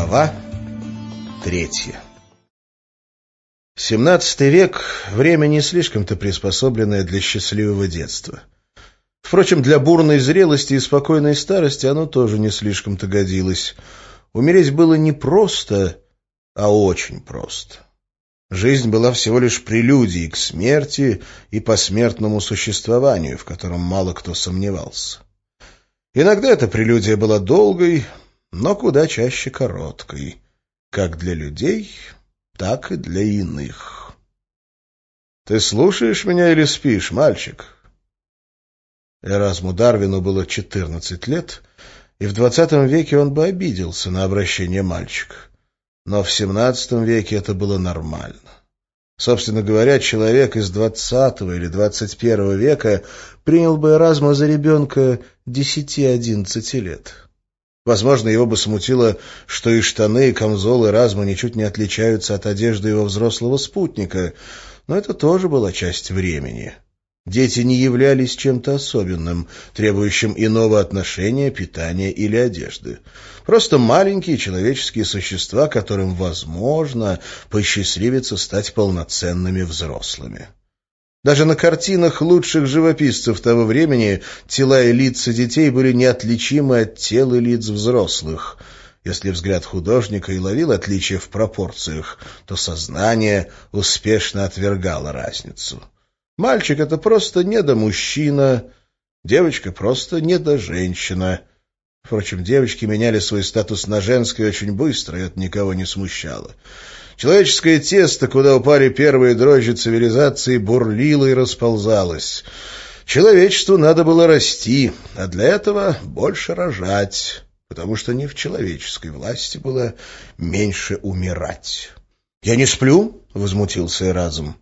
Глава третья Семнадцатый век — время не слишком-то приспособленное для счастливого детства. Впрочем, для бурной зрелости и спокойной старости оно тоже не слишком-то годилось. Умереть было не просто, а очень просто. Жизнь была всего лишь прелюдией к смерти и посмертному существованию, в котором мало кто сомневался. Иногда эта прелюдия была долгой, но куда чаще короткой, как для людей, так и для иных. «Ты слушаешь меня или спишь, мальчик?» Эразму Дарвину было четырнадцать лет, и в двадцатом веке он бы обиделся на обращение мальчика. Но в семнадцатом веке это было нормально. Собственно говоря, человек из двадцатого или двадцать первого века принял бы Эразма за ребенка десяти-одиннадцати лет. Возможно, его бы смутило, что и штаны, и камзолы Разма ничуть не отличаются от одежды его взрослого спутника, но это тоже была часть времени. Дети не являлись чем-то особенным, требующим иного отношения, питания или одежды. Просто маленькие человеческие существа, которым, возможно, посчастливится стать полноценными взрослыми. Даже на картинах лучших живописцев того времени тела и лица детей были неотличимы от тел и лиц взрослых. Если взгляд художника и ловил отличия в пропорциях, то сознание успешно отвергало разницу. Мальчик — это просто недомужчина, девочка — просто недоженщина. Впрочем, девочки меняли свой статус на женский очень быстро, и это никого не смущало. Человеческое тесто, куда упали первые дрожжи цивилизации, бурлило и расползалось. Человечеству надо было расти, а для этого больше рожать, потому что не в человеческой власти было меньше умирать. «Я не сплю?» — возмутился и разум.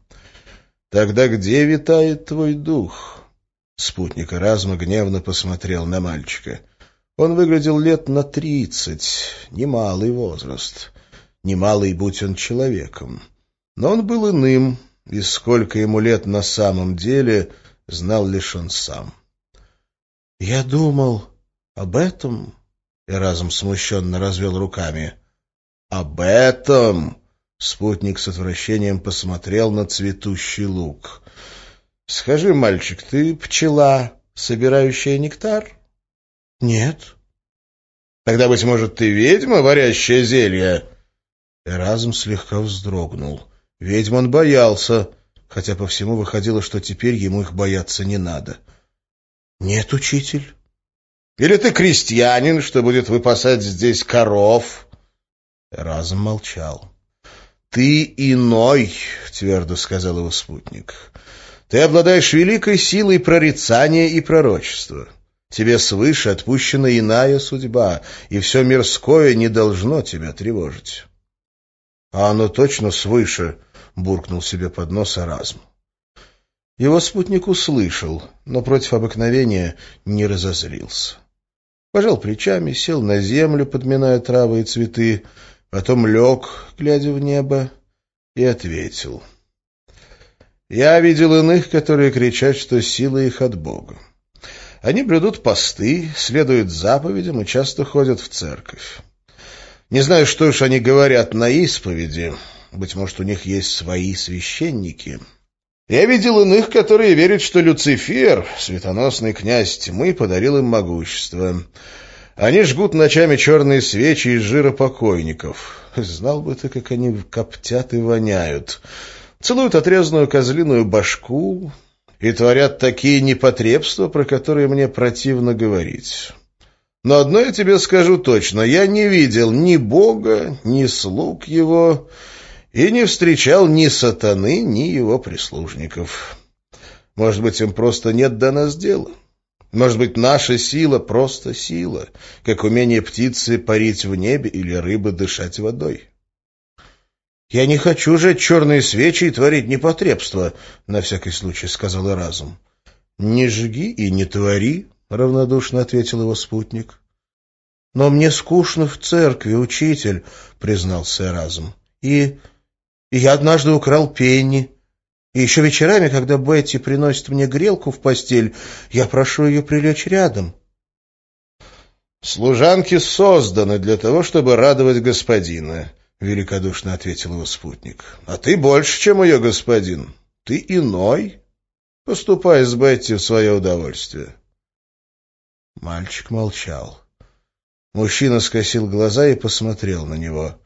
«Тогда где витает твой дух?» Спутник разума гневно посмотрел на мальчика. Он выглядел лет на тридцать, немалый возраст немалый будь он человеком. Но он был иным, и сколько ему лет на самом деле, знал лишь он сам. — Я думал об этом, — и разом смущенно развел руками. — Об этом! — спутник с отвращением посмотрел на цветущий лук. — Скажи, мальчик, ты пчела, собирающая нектар? — Нет. — Тогда, быть может, ты ведьма, варящая зелья? Эразм слегка вздрогнул. Ведьм он боялся, хотя по всему выходило, что теперь ему их бояться не надо. — Нет, учитель. — Или ты крестьянин, что будет выпасать здесь коров? Эразм молчал. — Ты иной, — твердо сказал его спутник. — Ты обладаешь великой силой прорицания и пророчества. Тебе свыше отпущена иная судьба, и все мирское не должно тебя тревожить. — А оно точно свыше, — буркнул себе под нос Эразм. Его спутник услышал, но против обыкновения не разозлился. Пожал плечами, сел на землю, подминая травы и цветы, потом лег, глядя в небо, и ответил. «Я видел иных, которые кричат, что сила их от Бога. Они блюдут посты, следуют заповедям и часто ходят в церковь. Не знаю, что уж они говорят на исповеди. Быть может, у них есть свои священники. Я видел иных, которые верят, что Люцифер, светоносный князь тьмы, подарил им могущество. Они жгут ночами черные свечи из жира покойников. Знал бы ты, как они коптят и воняют. Целуют отрезанную козлиную башку и творят такие непотребства, про которые мне противно говорить». Но одно я тебе скажу точно. Я не видел ни Бога, ни слуг его, и не встречал ни сатаны, ни его прислужников. Может быть, им просто нет до нас дела. Может быть, наша сила просто сила, как умение птицы парить в небе или рыбы дышать водой. «Я не хочу жать черные свечи и творить непотребство», — на всякий случай сказал разум. «Не жги и не твори», — равнодушно ответил его спутник. — Но мне скучно в церкви, учитель, — признался разум. И... и я однажды украл пенни. И еще вечерами, когда Бетти приносит мне грелку в постель, я прошу ее прилечь рядом. «Служанки созданы для того, чтобы радовать господина», — великодушно ответил его спутник. «А ты больше, чем ее господин. Ты иной. Поступай с Бетти в свое удовольствие». Мальчик молчал. Мужчина скосил глаза и посмотрел на него.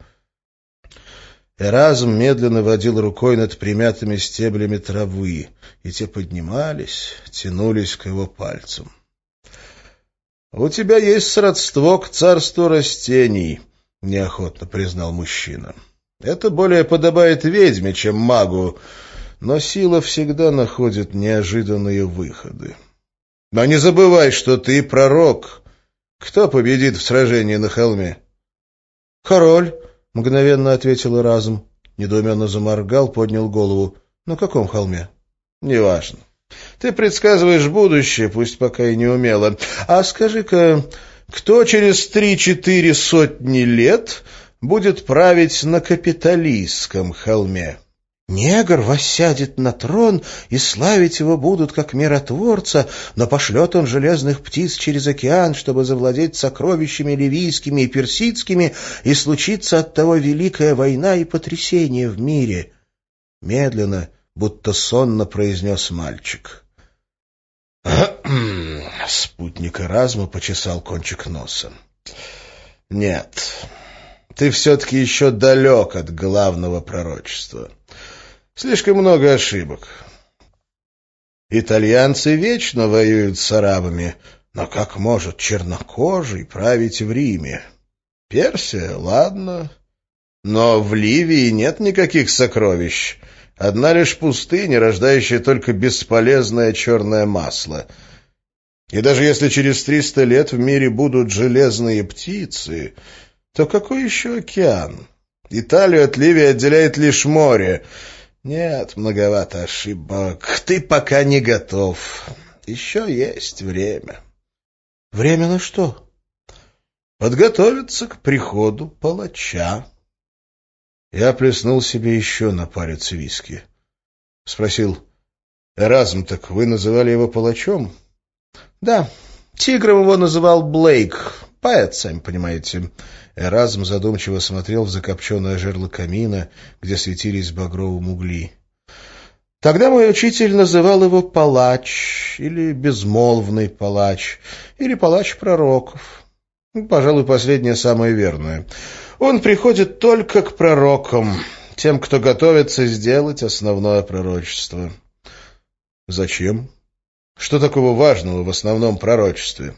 Эразм медленно водил рукой над примятыми стеблями травы, и те поднимались, тянулись к его пальцам. — У тебя есть сродство к царству растений, — неохотно признал мужчина. — Это более подобает ведьме, чем магу, но сила всегда находит неожиданные выходы. Но не забывай, что ты пророк. Кто победит в сражении на холме? — Король, — мгновенно ответил разум. Недоуменно заморгал, поднял голову. — На каком холме? — Неважно. Ты предсказываешь будущее, пусть пока и не умело. А скажи-ка, кто через три-четыре сотни лет будет править на капиталистском холме? Негр воссядет на трон, и славить его будут как миротворца, но пошлет он железных птиц через океан, чтобы завладеть сокровищами ливийскими и персидскими, и случится от того великая война и потрясение в мире. Медленно, будто сонно произнес мальчик. Спутник Эразма почесал кончик носа. «Нет, ты все-таки еще далек от главного пророчества». Слишком много ошибок. Итальянцы вечно воюют с арабами, но как может чернокожий править в Риме? Персия, ладно, но в Ливии нет никаких сокровищ. Одна лишь пустыня, рождающая только бесполезное черное масло. И даже если через триста лет в мире будут железные птицы, то какой еще океан? Италию от Ливии отделяет лишь море — нет, многовато ошибок. Ты пока не готов. Еще есть время. Время на что? Подготовиться к приходу палача. Я плеснул себе еще на палец виски. Спросил, Эразм, так вы называли его палачом? Да, Тигром его называл Блейк. Поэт, сами понимаете. Эразм задумчиво смотрел в закопченное жерло камина, где светились багровым угли. Тогда мой учитель называл его палач, или безмолвный палач, или палач пророков. Пожалуй, последнее самое верное. Он приходит только к пророкам, тем, кто готовится сделать основное пророчество. Зачем? Что такого важного в основном пророчестве?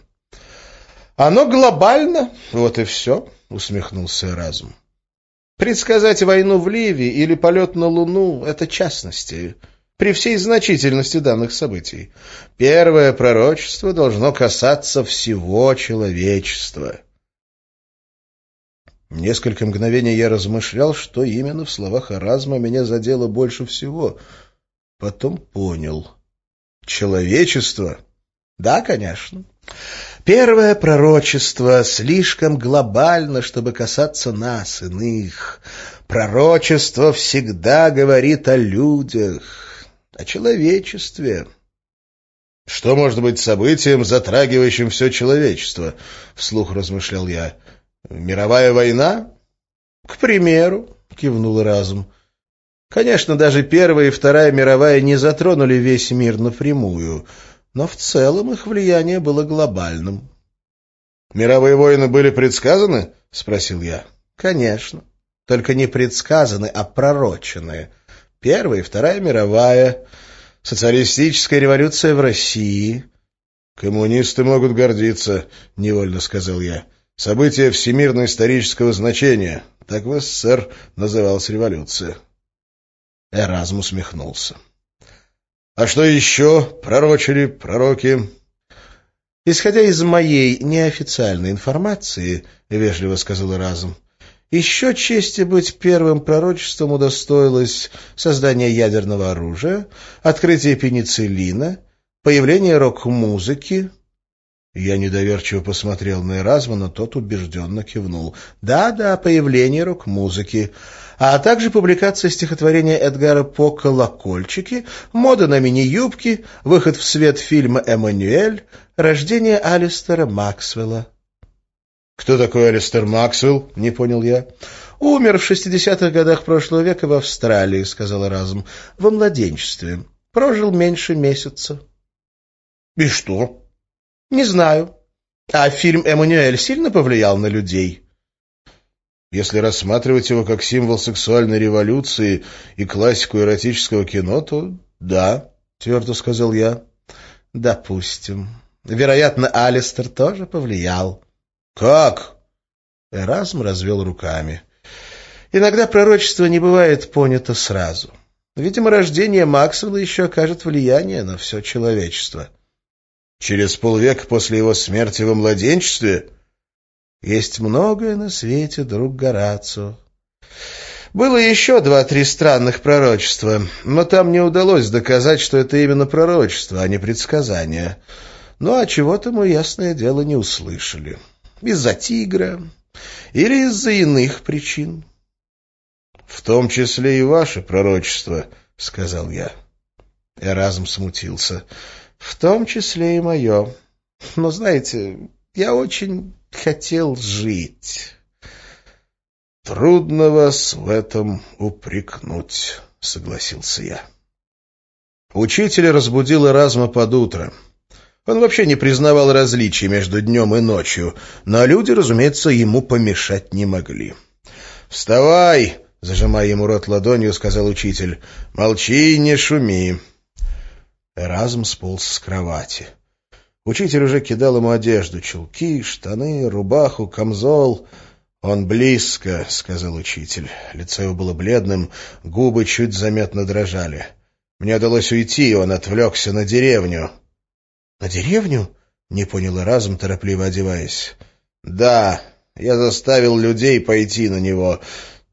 Оно глобально, вот и все, усмехнулся разум. Предсказать войну в Ливии или полет на Луну — это частности, при всей значительности данных событий. Первое пророчество должно касаться всего человечества. Несколько мгновений я размышлял, что именно в словах Эразма меня задело больше всего. Потом понял. Человечество? Да, конечно. Первое пророчество слишком глобально, чтобы касаться нас, иных. Пророчество всегда говорит о людях, о человечестве. «Что может быть событием, затрагивающим все человечество?» — вслух размышлял я. «Мировая война?» «К примеру», — кивнул разум. «Конечно, даже Первая и Вторая мировая не затронули весь мир напрямую» но в целом их влияние было глобальным. «Мировые войны были предсказаны?» — спросил я. «Конечно. Только не предсказаны, а пророчены. Первая и Вторая мировая, социалистическая революция в России». «Коммунисты могут гордиться», — невольно сказал я. «События всемирно-исторического значения. Так в СССР называлась революция». Эразм усмехнулся. А что еще пророчили пророки? Исходя из моей неофициальной информации, — вежливо сказал разум, — еще чести быть первым пророчеством удостоилось создание ядерного оружия, открытие пенициллина, появление рок-музыки. Я недоверчиво посмотрел на Эразма, но тот убежденно кивнул. Да-да, появление рок-музыки а также публикация стихотворения Эдгара По «Колокольчики», мода на мини-юбки, выход в свет фильма «Эммануэль», рождение Алистера Максвелла. «Кто такой Алистер Максвелл?» — не понял я. «Умер в шестидесятых годах прошлого века в Австралии», — сказала разум, — «во младенчестве. Прожил меньше месяца». «И что?» «Не знаю. А фильм «Эммануэль» сильно повлиял на людей?» Если рассматривать его как символ сексуальной революции и классику эротического кино, то да, твердо сказал я. Допустим. Вероятно, Алистер тоже повлиял. Как? Эразм развел руками. Иногда пророчество не бывает понято сразу. Видимо, рождение Максвелла еще окажет влияние на все человечество. Через полвека после его смерти во младенчестве? Есть многое на свете, друг Горацио. Было еще два-три странных пророчества, но там не удалось доказать, что это именно пророчество, а не предсказание. Ну, а чего-то мы, ясное дело, не услышали. Из-за тигра или из-за иных причин. — В том числе и ваше пророчество, — сказал я. Эразм смутился. — В том числе и мое. Но, знаете, я очень хотел жить. Трудно вас в этом упрекнуть, согласился я. Учитель разбудил Эразма под утро. Он вообще не признавал различий между днем и ночью, но люди, разумеется, ему помешать не могли. «Вставай!» — зажимая ему рот ладонью, сказал учитель. «Молчи и не шуми!» Эразм сполз с кровати. Учитель уже кидал ему одежду, чулки, штаны, рубаху, камзол. «Он близко», — сказал учитель. Лицо его было бледным, губы чуть заметно дрожали. «Мне удалось уйти, и он отвлекся на деревню». «На деревню?» — не понял и разум, торопливо одеваясь. «Да, я заставил людей пойти на него,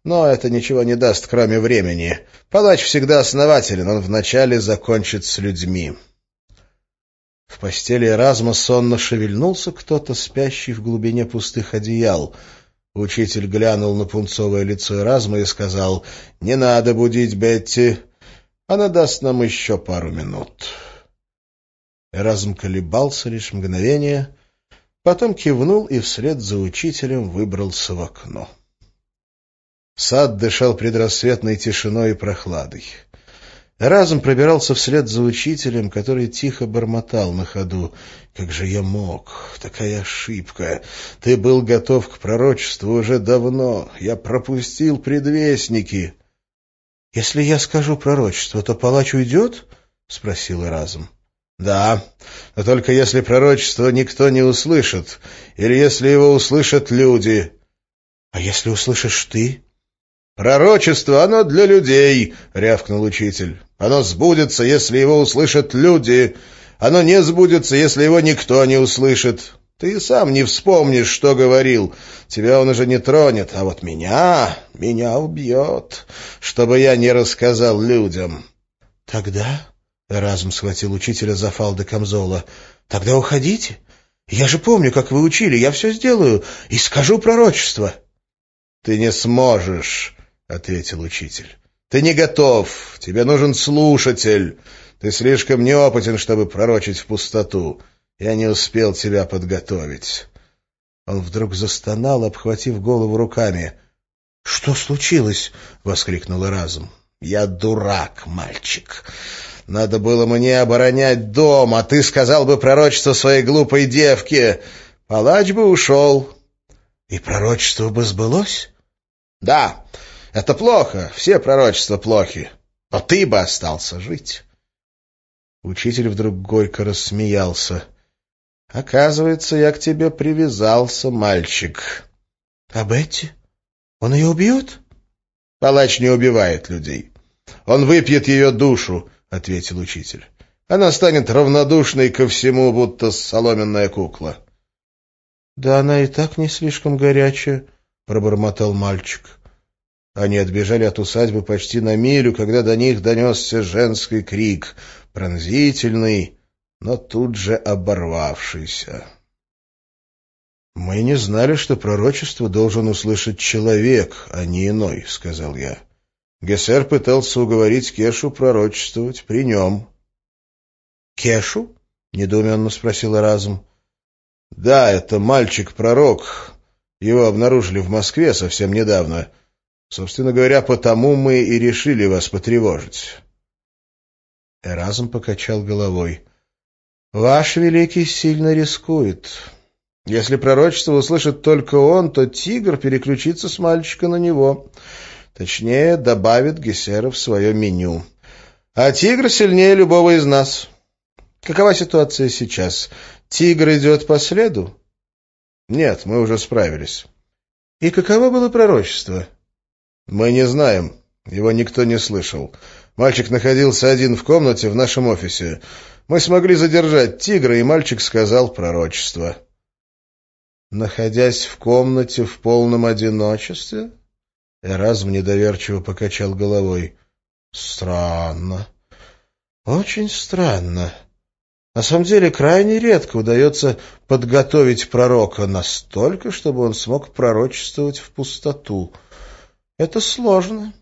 но это ничего не даст, кроме времени. Палач всегда основателен, он вначале закончит с людьми». В постели Эразма сонно шевельнулся кто-то, спящий в глубине пустых одеял. Учитель глянул на пунцовое лицо Эразма и сказал, «Не надо будить Бетти, она даст нам еще пару минут». Эразм колебался лишь мгновение, потом кивнул и вслед за учителем выбрался в окно. Сад дышал предрассветной тишиной и прохладой. Разом пробирался вслед за учителем, который тихо бормотал на ходу. «Как же я мог? Такая ошибка! Ты был готов к пророчеству уже давно. Я пропустил предвестники». «Если я скажу пророчество, то палач уйдет?» — спросил разум. «Да, но только если пророчество никто не услышит, или если его услышат люди». «А если услышишь ты?» «Пророчество, оно для людей», — рявкнул учитель. «Оно сбудется, если его услышат люди. Оно не сбудется, если его никто не услышит. Ты сам не вспомнишь, что говорил. Тебя он уже не тронет, а вот меня, меня убьет, чтобы я не рассказал людям». «Тогда...» — Разум схватил учителя за фалды камзола. «Тогда уходите. Я же помню, как вы учили. Я все сделаю и скажу пророчество». «Ты не сможешь», — ответил учитель. «Ты не готов. Тебе нужен слушатель. Ты слишком неопытен, чтобы пророчить в пустоту. Я не успел тебя подготовить». Он вдруг застонал, обхватив голову руками. «Что случилось?» — воскликнул разум. «Я дурак, мальчик. Надо было мне оборонять дом, а ты сказал бы пророчество своей глупой девке. Палач бы ушел». «И пророчество бы сбылось?» «Да». Это плохо, все пророчества плохи. Но ты бы остался жить. Учитель вдруг горько рассмеялся. «Оказывается, я к тебе привязался, мальчик». «А Бетти? Он ее убьет?» «Палач не убивает людей. Он выпьет ее душу», — ответил учитель. «Она станет равнодушной ко всему, будто соломенная кукла». «Да она и так не слишком горячая», — пробормотал мальчик. Они отбежали от усадьбы почти на милю, когда до них донесся женский крик, пронзительный, но тут же оборвавшийся. «Мы не знали, что пророчество должен услышать человек, а не иной», — сказал я. Гессер пытался уговорить Кешу пророчествовать при нем. «Кешу?» — недоуменно спросила разум. «Да, это мальчик-пророк. Его обнаружили в Москве совсем недавно. Собственно говоря, потому мы и решили вас потревожить». Эразм покачал головой. «Ваш великий сильно рискует. Если пророчество услышит только он, то тигр переключится с мальчика на него. Точнее, добавит Гессера в свое меню. А тигр сильнее любого из нас. Какова ситуация сейчас? Тигр идет по следу?» «Нет, мы уже справились». «И каково было пророчество?» «Мы не знаем. Его никто не слышал. Мальчик находился один в комнате в нашем офисе. Мы смогли задержать тигра, и мальчик сказал пророчество». «Находясь в комнате в полном одиночестве?» Эразм недоверчиво покачал головой. «Странно. Очень странно. На самом деле крайне редко удается подготовить пророка настолько, чтобы он смог пророчествовать в пустоту. Это сложно.